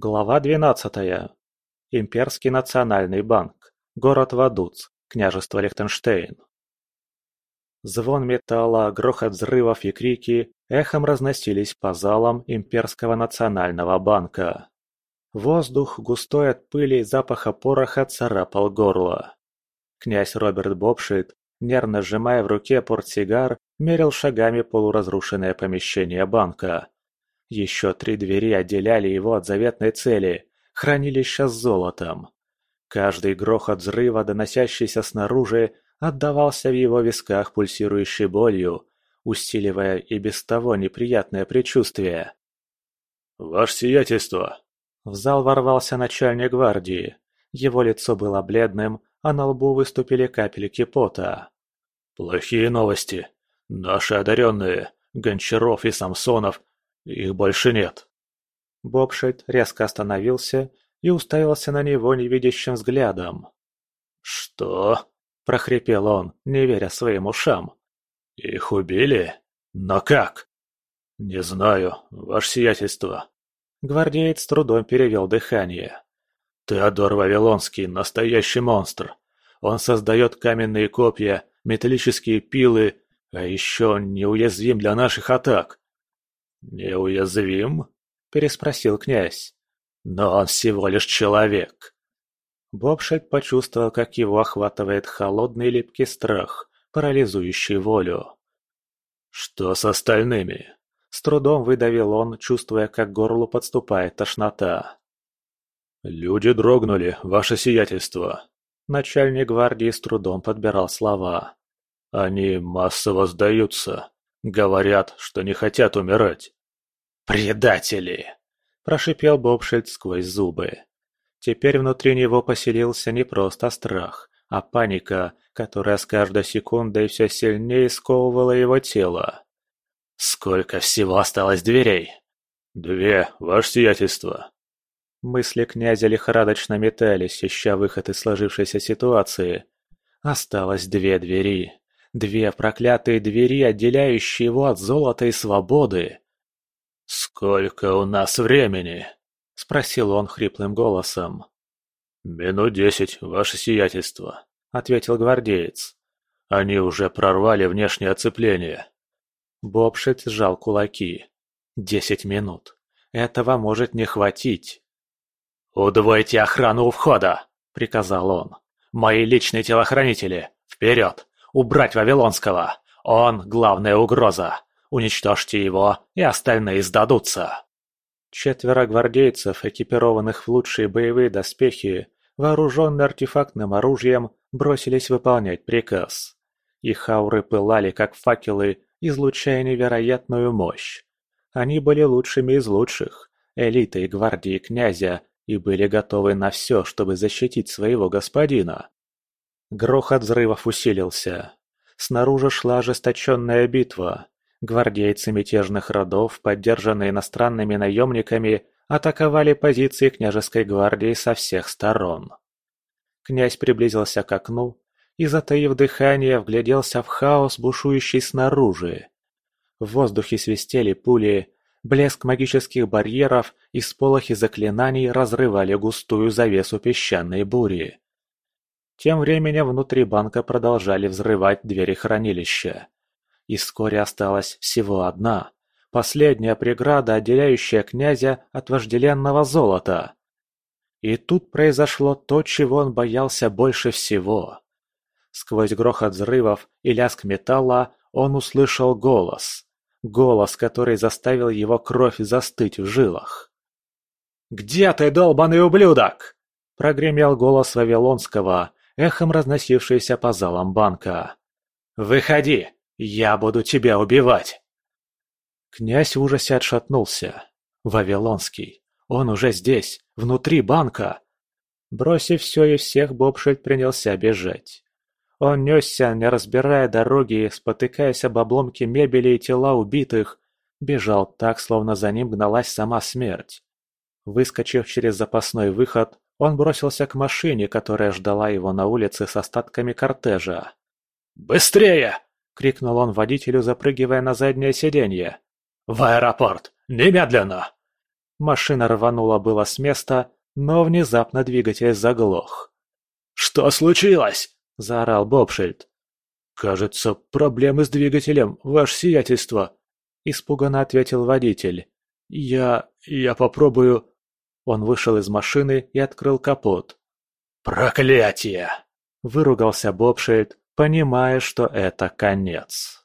Глава двенадцатая. Имперский национальный банк. Город Вадуц. Княжество Лихтенштейн. Звон металла, грохот взрывов и крики эхом разносились по залам Имперского национального банка. Воздух, густой от пыли и запаха пороха, царапал горло. Князь Роберт Бобшит, нервно сжимая в руке портсигар, мерил шагами полуразрушенное помещение банка. Еще три двери отделяли его от заветной цели – хранилища с золотом. Каждый грохот взрыва, доносящийся снаружи, отдавался в его висках пульсирующей болью, усиливая и без того неприятное предчувствие. «Ваше сиятельство!» В зал ворвался начальник гвардии. Его лицо было бледным, а на лбу выступили капельки пота. «Плохие новости. Наши одаренные, Гончаров и Самсонов, их больше нет». Бобшит резко остановился и уставился на него невидящим взглядом. «Что?» – прохрипел он, не веря своим ушам. «Их убили? Но как?» «Не знаю, ваше сиятельство». Гвардеец с трудом перевел дыхание. «Теодор Вавилонский – настоящий монстр. Он создает каменные копья, металлические пилы, а еще он неуязвим для наших атак». «Неуязвим?» – переспросил князь. «Но он всего лишь человек». Бобшет почувствовал, как его охватывает холодный липкий страх, парализующий волю. «Что с остальными?» С трудом выдавил он, чувствуя, как горлу подступает тошнота. «Люди дрогнули, ваше сиятельство!» Начальник гвардии с трудом подбирал слова. «Они массово сдаются. Говорят, что не хотят умирать». «Предатели!» – прошипел Бобшильд сквозь зубы. Теперь внутри него поселился не просто страх, а паника, которая с каждой секундой все сильнее сковывала его тело. «Сколько всего осталось дверей?» «Две, ваше сиятельство». Мысли князя лихорадочно метались, ища выход из сложившейся ситуации. Осталось две двери. Две проклятые двери, отделяющие его от золота и свободы. «Сколько у нас времени?» — спросил он хриплым голосом. «Минут десять, ваше сиятельство», — ответил гвардеец. «Они уже прорвали внешнее оцепление». Бобшит сжал кулаки. «Десять минут. Этого может не хватить». «Удвойте охрану у входа!» — приказал он. «Мои личные телохранители! Вперед! Убрать Вавилонского! Он — главная угроза! Уничтожьте его, и остальные сдадутся!» Четверо гвардейцев, экипированных в лучшие боевые доспехи, вооруженные артефактным оружием, бросились выполнять приказ. Их ауры пылали, как факелы, излучая невероятную мощь. Они были лучшими из лучших, элитой гвардии князя, и были готовы на все, чтобы защитить своего господина. Грохот взрывов усилился. Снаружи шла ожесточенная битва. Гвардейцы мятежных родов, поддержанные иностранными наемниками, атаковали позиции княжеской гвардии со всех сторон. Князь приблизился к окну и, затаив дыхание, вгляделся в хаос, бушующий снаружи. В воздухе свистели пули, блеск магических барьеров и сполохи заклинаний разрывали густую завесу песчаной бури. Тем временем внутри банка продолжали взрывать двери хранилища. И вскоре осталась всего одна, последняя преграда, отделяющая князя от вожделенного золота. И тут произошло то, чего он боялся больше всего. Сквозь грохот взрывов и лязг металла он услышал голос. Голос, который заставил его кровь застыть в жилах. «Где ты, долбаный ублюдок?» Прогремел голос Вавилонского, эхом разносившийся по залам банка. «Выходи! Я буду тебя убивать!» Князь в ужасе отшатнулся. Вавилонский. Он уже здесь, внутри банка. Бросив все и всех, Бобшельд принялся бежать. Он несся, не разбирая дороги, спотыкаясь об обломки мебели и тела убитых, бежал так, словно за ним гналась сама смерть. Выскочив через запасной выход, он бросился к машине, которая ждала его на улице с остатками кортежа. «Быстрее!» — крикнул он водителю, запрыгивая на заднее сиденье. «В аэропорт! Немедленно!» Машина рванула было с места, но внезапно двигатель заглох. «Что случилось?» – заорал Бобшильд. «Кажется, проблемы с двигателем, ваше сиятельство», – испуганно ответил водитель. «Я... я попробую...» Он вышел из машины и открыл капот. «Проклятие!» – выругался Бобшильд, понимая, что это конец.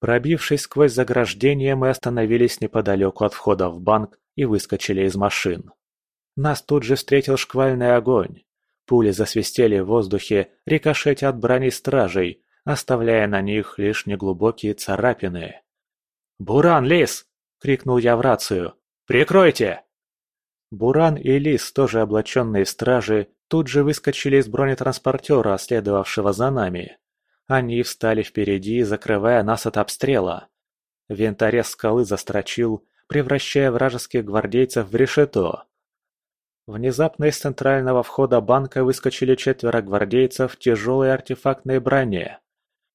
Пробившись сквозь заграждение, мы остановились неподалеку от входа в банк и выскочили из машин. Нас тут же встретил шквальный огонь. Пули засвистели в воздухе, рикошетя от брони стражей, оставляя на них лишь неглубокие царапины. «Буран, Лис!» — крикнул я в рацию. «Прикройте!» Буран и Лис, тоже облаченные стражи, тут же выскочили из бронетранспортера, следовавшего за нами. Они встали впереди, закрывая нас от обстрела. Винторез скалы застрочил, превращая вражеских гвардейцев в решето. Внезапно из центрального входа банка выскочили четверо гвардейцев в тяжелой артефактной броне.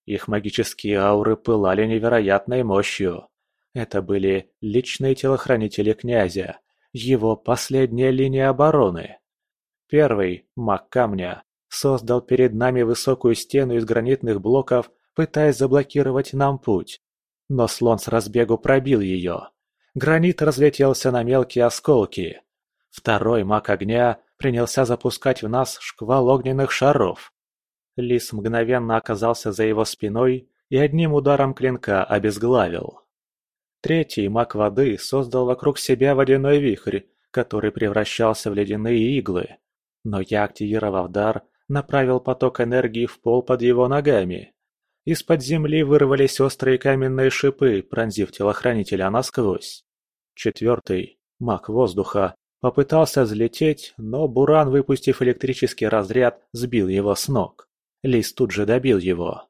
Их магические ауры пылали невероятной мощью. Это были личные телохранители князя, его последняя линия обороны. Первый, маг камня, создал перед нами высокую стену из гранитных блоков, пытаясь заблокировать нам путь. Но слон с разбегу пробил ее. Гранит разлетелся на мелкие осколки. Второй маг огня принялся запускать в нас шквал огненных шаров. Лис мгновенно оказался за его спиной и одним ударом клинка обезглавил. Третий маг воды создал вокруг себя водяной вихрь, который превращался в ледяные иглы. Но я, активировав дар, направил поток энергии в пол под его ногами. Из-под земли вырвались острые каменные шипы, пронзив телохранителя насквозь. Четвертый, маг воздуха, попытался взлететь, но Буран, выпустив электрический разряд, сбил его с ног. Лис тут же добил его.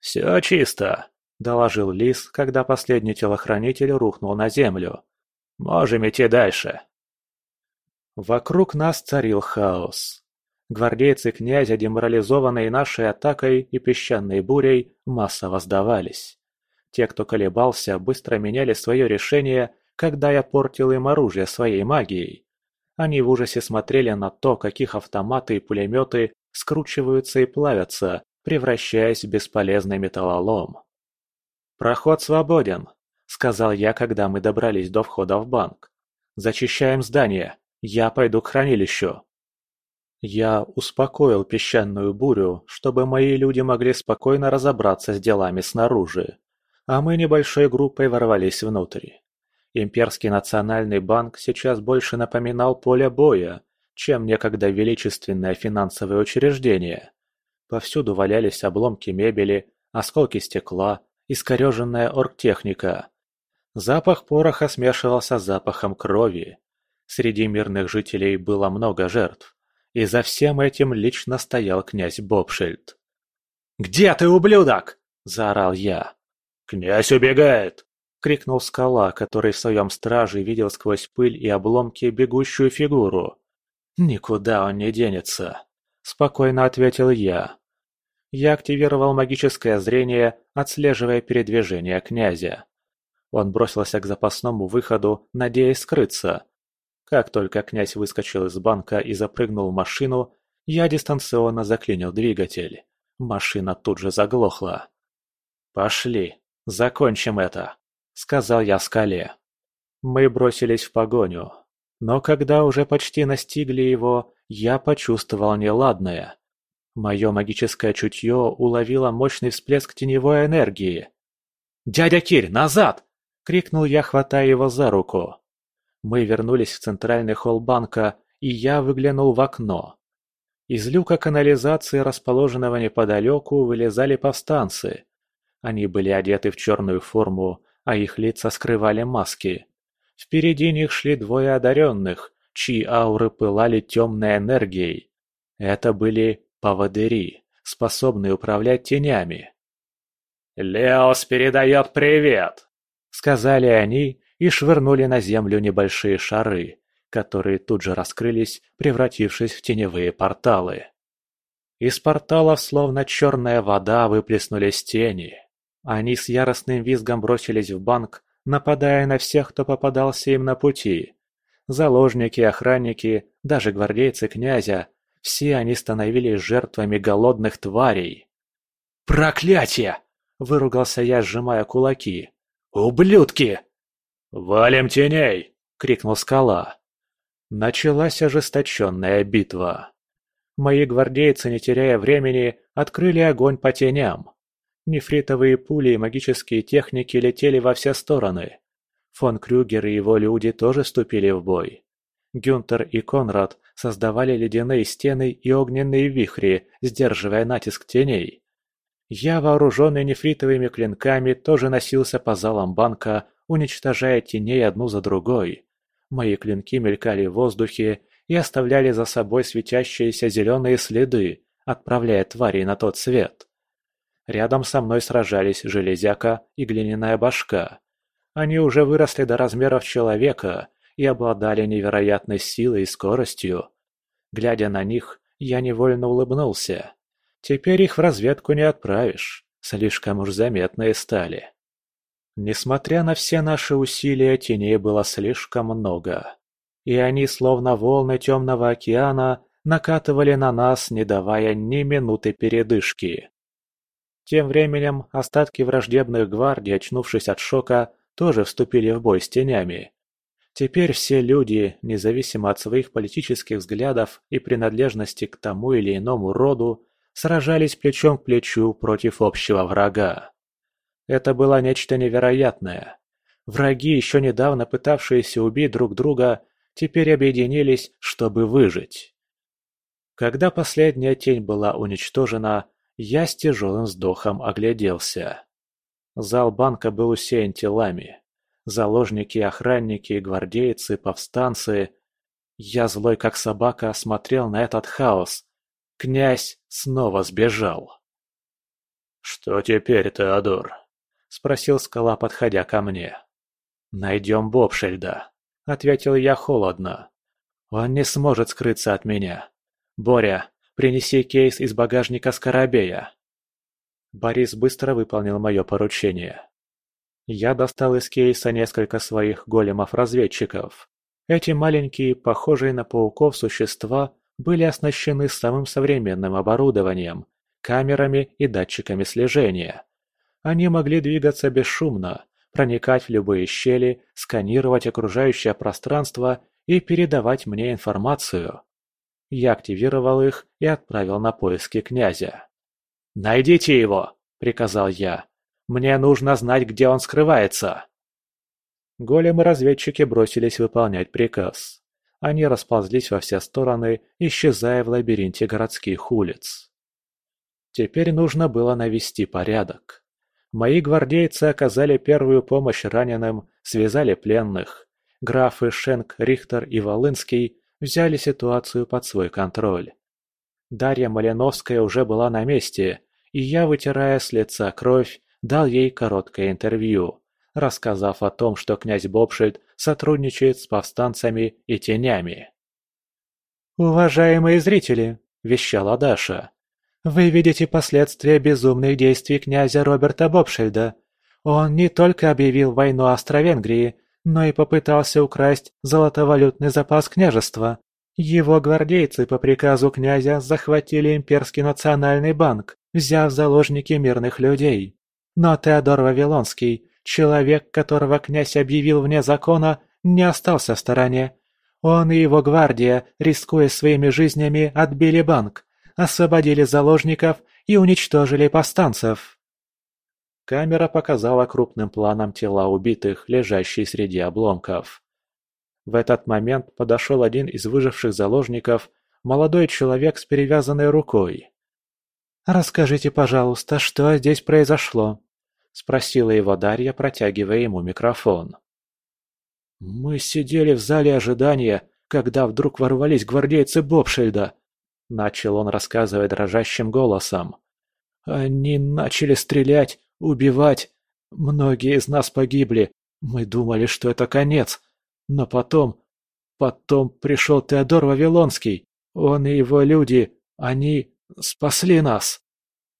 «Все чисто», — доложил Лис, когда последний телохранитель рухнул на землю. «Можем идти дальше». Вокруг нас царил хаос. Гвардейцы князя, деморализованные нашей атакой и песчаной бурей, массово сдавались. Те, кто колебался, быстро меняли свое решение, когда я портил им оружие своей магией. Они в ужасе смотрели на то, каких автоматы и пулеметы скручиваются и плавятся, превращаясь в бесполезный металлолом. «Проход свободен», — сказал я, когда мы добрались до входа в банк. «Зачищаем здание. Я пойду к хранилищу». Я успокоил песчаную бурю, чтобы мои люди могли спокойно разобраться с делами снаружи, а мы небольшой группой ворвались внутрь. Имперский национальный банк сейчас больше напоминал поле боя, чем некогда величественное финансовое учреждение. Повсюду валялись обломки мебели, осколки стекла, искореженная оргтехника. Запах пороха смешивался с запахом крови. Среди мирных жителей было много жертв. И за всем этим лично стоял князь Бобшильд. «Где ты, ублюдок?» – заорал я. «Князь убегает!» – крикнул скала, который в своем страже видел сквозь пыль и обломки бегущую фигуру. «Никуда он не денется», – спокойно ответил я. Я активировал магическое зрение, отслеживая передвижение князя. Он бросился к запасному выходу, надеясь скрыться, как только князь выскочил из банка и запрыгнул в машину, я дистанционно заклинил двигатель. Машина тут же заглохла. «Пошли, закончим это», — сказал я скале. Мы бросились в погоню. Но когда уже почти настигли его, я почувствовал неладное. Мое магическое чутье уловило мощный всплеск теневой энергии. «Дядя Кирь, назад!» — крикнул я, хватая его за руку. Мы вернулись в центральный холл банка, и я выглянул в окно. Из люка канализации, расположенного неподалеку, вылезали повстанцы. Они были одеты в черную форму, а их лица скрывали маски. Впереди них шли двое одаренных, чьи ауры пылали темной энергией. Это были поводыри, способные управлять тенями. «Леос передает привет!» — сказали они и швырнули на землю небольшие шары, которые тут же раскрылись, превратившись в теневые порталы. Из порталов, словно черная вода, выплеснулись тени. Они с яростным визгом бросились в банк, нападая на всех, кто попадался им на пути. Заложники, охранники, даже гвардейцы князя – все они становились жертвами голодных тварей. «Проклятие!» – выругался я, сжимая кулаки. «Ублюдки!» «Валим теней!» – крикнул скала. Началась ожесточенная битва. Мои гвардейцы, не теряя времени, открыли огонь по теням. Нефритовые пули и магические техники летели во все стороны. Фон Крюгер и его люди тоже вступили в бой. Гюнтер и Конрад создавали ледяные стены и огненные вихри, сдерживая натиск теней. Я, вооруженный нефритовыми клинками, тоже носился по залам банка, уничтожая теней одну за другой. Мои клинки мелькали в воздухе и оставляли за собой светящиеся зеленые следы, отправляя тварей на тот свет. Рядом со мной сражались железяка и глиняная башка. Они уже выросли до размеров человека и обладали невероятной силой и скоростью. Глядя на них, я невольно улыбнулся. Теперь их в разведку не отправишь, слишком уж заметные стали. Несмотря на все наши усилия, теней было слишком много и они, словно волны темного океана, накатывали на нас, не давая ни минуты передышки. Тем временем остатки враждебных гвардий, очнувшись от шока, тоже вступили в бой с тенями. Теперь все люди, независимо от своих политических взглядов и принадлежности к тому или иному роду, сражались плечом к плечу против общего врага. Это было нечто невероятное. Враги, еще недавно пытавшиеся убить друг друга, теперь объединились, чтобы выжить. Когда последняя тень была уничтожена, я с тяжелым вздохом огляделся. Зал банка был усеян телами. Заложники, охранники, гвардейцы, повстанцы. Я злой как собака смотрел на этот хаос. Князь снова сбежал. «Что теперь, Теодор?» — спросил скала, подходя ко мне. «Найдем Бобшельда», — ответил я холодно. «Он не сможет скрыться от меня. Боря, принеси кейс из багажника Скоробея». Борис быстро выполнил мое поручение. Я достал из кейса несколько своих големов-разведчиков. Эти маленькие, похожие на пауков существа, были оснащены самым современным оборудованием, камерами и датчиками слежения. Они могли двигаться бесшумно, проникать в любые щели, сканировать окружающее пространство и передавать мне информацию. Я активировал их и отправил на поиски князя. «Найдите его!» – приказал я. «Мне нужно знать, где он скрывается!» Големы-разведчики бросились выполнять приказ. Они расползлись во все стороны, исчезая в лабиринте городских улиц. Теперь нужно было навести порядок. Мои гвардейцы оказали первую помощь раненым, связали пленных. Графы Шенк, Рихтер и Волынский взяли ситуацию под свой контроль. Дарья Малиновская уже была на месте, и я, вытирая с лица кровь, дал ей короткое интервью, рассказав о том, что князь Бобшильд сотрудничает с повстанцами и тенями. «Уважаемые зрители!» – вещала Даша. Вы видите последствия безумных действий князя Роберта Бобшельда. Он не только объявил войну Австро-Венгрии, но и попытался украсть золотовалютный запас княжества. Его гвардейцы по приказу князя захватили имперский национальный банк, взяв в заложники мирных людей. Но Теодор Вавилонский, человек, которого князь объявил вне закона, не остался в стороне. Он и его гвардия, рискуя своими жизнями, отбили банк, освободили заложников и уничтожили повстанцев. Камера показала крупным планом тела убитых, лежащие среди обломков. В этот момент подошел один из выживших заложников, молодой человек с перевязанной рукой. «Расскажите, пожалуйста, что здесь произошло?» – спросила его Дарья, протягивая ему микрофон. «Мы сидели в зале ожидания, когда вдруг ворвались гвардейцы Бобшельда», Начал он рассказывать дрожащим голосом. «Они начали стрелять, убивать. Многие из нас погибли. Мы думали, что это конец. Но потом... Потом пришел Теодор Вавилонский. Он и его люди, они спасли нас».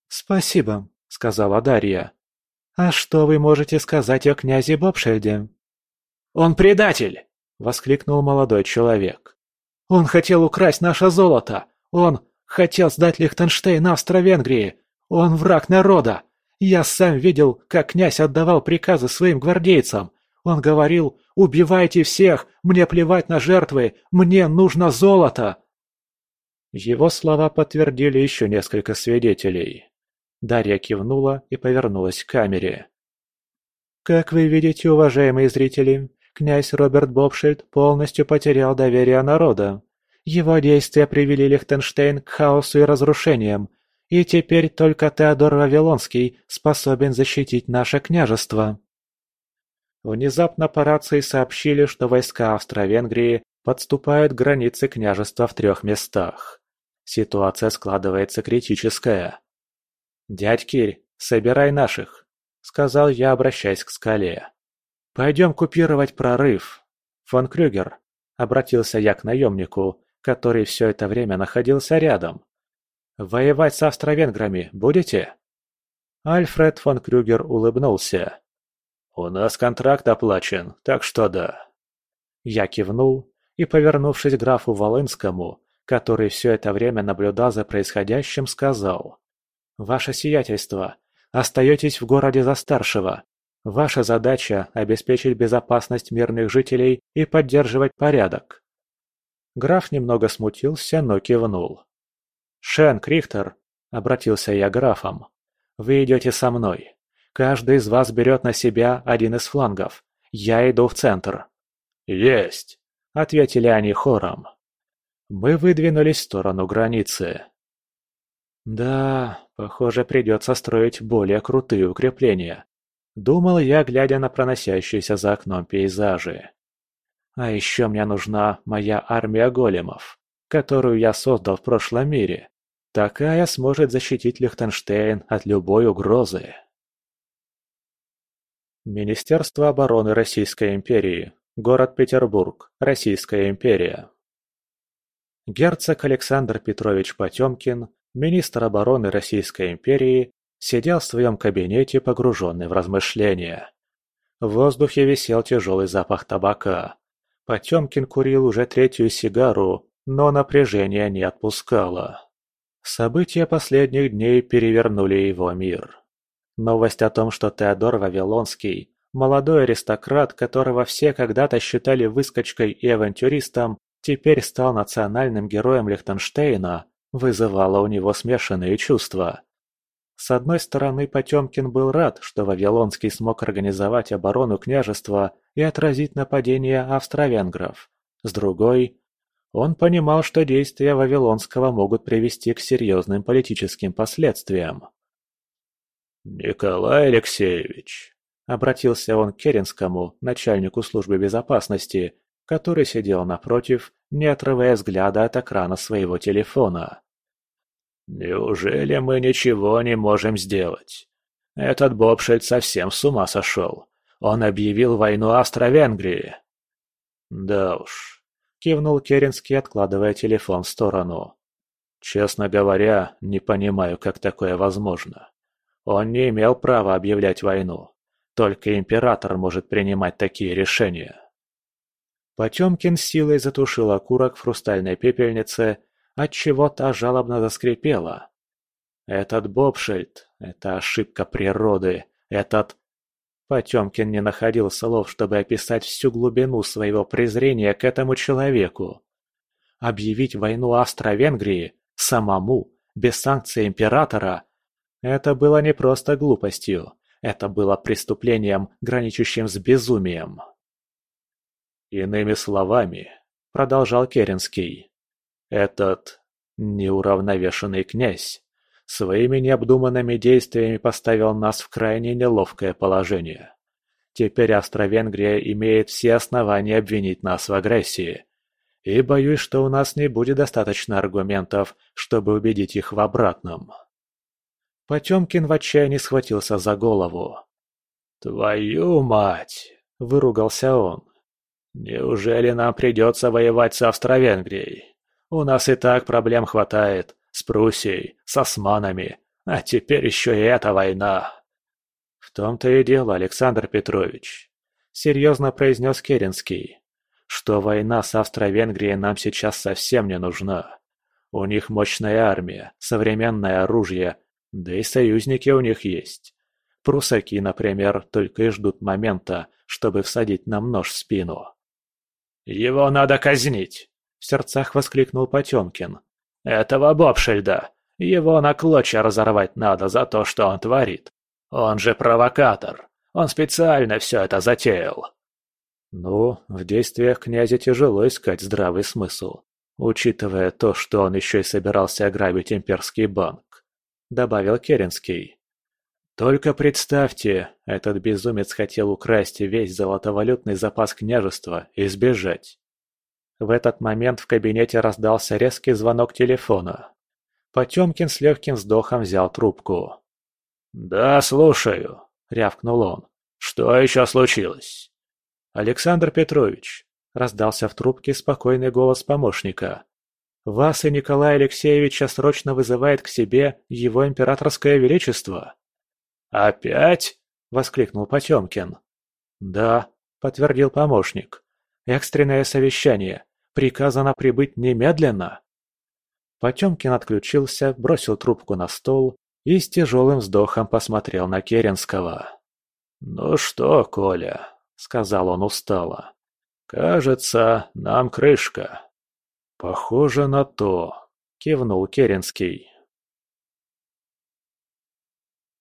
«Спасибо», — сказала Дарья. «А что вы можете сказать о князе Бобшельде?» «Он предатель!» — воскликнул молодой человек. «Он хотел украсть наше золото! Он хотел сдать Лихтенштейн Австро-Венгрии! Он враг народа! Я сам видел, как князь отдавал приказы своим гвардейцам! Он говорил, убивайте всех, мне плевать на жертвы, мне нужно золото!» Его слова подтвердили еще несколько свидетелей. Дарья кивнула и повернулась к камере. «Как вы видите, уважаемые зрители, князь Роберт Бобшильд полностью потерял доверие народа. Его действия привели Лихтенштейн к хаосу и разрушениям, и теперь только Теодор Вавилонский способен защитить наше княжество». Внезапно по рации сообщили, что войска Австро-Венгрии подступают к границе княжества в трех местах. Ситуация складывается критическая. «Дядь Кирь, собирай наших», — сказал я, обращаясь к скале. «Пойдем купировать прорыв. Фон Крюгер», — обратился я к наемнику, который все это время находился рядом. «Воевать с австро-венграми будете?» Альфред фон Крюгер улыбнулся. «У нас контракт оплачен, так что да». Я кивнул и, повернувшись к графу Волынскому, который все это время наблюдал за происходящим, сказал. «Ваше сиятельство, остаетесь в городе за старшего. Ваша задача – обеспечить безопасность мирных жителей и поддерживать порядок». Граф немного смутился, но кивнул. «Шен, Крихтер», – обратился я графом, – «вы идете со мной. Каждый из вас берет на себя один из флангов. Я иду в центр». «Есть», – ответили они хором. Мы выдвинулись в сторону границы. Да, похоже, придется строить более крутые укрепления. Думал я, глядя на проносящиеся за окном пейзажи. А еще мне нужна моя армия големов, которую я создал в прошлом мире. Такая сможет защитить Лихтенштейн от любой угрозы. Министерство обороны Российской империи. Город Петербург. Российская империя. Герцог Александр Петрович Потемкин, министр обороны Российской империи, сидел в своем кабинете, погруженный в размышления. В воздухе висел тяжелый запах табака. Потемкин курил уже третью сигару, но напряжение не отпускало. События последних дней перевернули его мир. Новость о том, что Теодор Вавилонский, молодой аристократ, которого все когда-то считали выскочкой и авантюристом, теперь стал национальным героем Лихтенштейна, вызывало у него смешанные чувства. С одной стороны, Потемкин был рад, что Вавилонский смог организовать оборону княжества и отразить нападение австро-венгров. С другой, он понимал, что действия Вавилонского могут привести к серьезным политическим последствиям. «Николай Алексеевич», — обратился он к Керенскому, начальнику службы безопасности, который сидел напротив, не отрывая взгляда от экрана своего телефона. «Неужели мы ничего не можем сделать? Этот Бобшельд совсем с ума сошел. Он объявил войну Австро-Венгрии». «Да уж», — кивнул Керенский, откладывая телефон в сторону. «Честно говоря, не понимаю, как такое возможно. Он не имел права объявлять войну. Только император может принимать такие решения». Потемкин силой затушил окурок в хрустальной пепельнице, отчего та жалобно заскрипела. Этот Бобшельд, это ошибка природы, этот... Потемкин не находил слов, чтобы описать всю глубину своего презрения к этому человеку. Объявить войну Австро-Венгрии самому, без санкций императора, это было не просто глупостью, это было преступлением, граничащим с безумием. Иными словами, продолжал Керенский, этот неуравновешенный князь своими необдуманными действиями поставил нас в крайне неловкое положение. Теперь Австро-Венгрия имеет все основания обвинить нас в агрессии. И боюсь, что у нас не будет достаточно аргументов, чтобы убедить их в обратном. Потемкин в отчаянии схватился за голову. «Твою мать!» – выругался он. Неужели нам придется воевать с Австро-Венгрией? У нас и так проблем хватает. С Пруссией, с османами. А теперь еще и эта война. В том-то и дело, Александр Петрович», — серьезно произнес Керенский, «что война с Австро-Венгрией нам сейчас совсем не нужна. У них мощная армия, современное оружие, да и союзники у них есть. Прусаки, например, только и ждут момента, чтобы всадить нам нож в спину. «Его надо казнить!» — в сердцах воскликнул Потемкин. «Этого Бобшильда! Его на клочья разорвать надо за то, что он творит. Он же провокатор. Он специально все это затеял». Ну, в действиях князя тяжело искать здравый смысл, учитывая то, что он еще и собирался ограбить имперский банк, добавил Керенский. Только представьте, этот безумец хотел украсть весь золотовалютный запас княжества и сбежать. В этот момент в кабинете раздался резкий звонок телефона. Потемкин с легким вздохом взял трубку. «Да, слушаю», — рявкнул он. «Что еще случилось?» «Александр Петрович», — раздался в трубке спокойный голос помощника. «Вас и Николая Алексеевича срочно вызывает к себе его императорское величество». «Опять?» — воскликнул Потемкин. «Да», — подтвердил помощник. «Экстренное совещание. Приказано прибыть немедленно». Потемкин отключился, бросил трубку на стол и с тяжелым вздохом посмотрел на Керенского. «Ну что, Коля», — сказал он устало, — «кажется, нам крышка». «Похоже на то», — кивнул Керенский.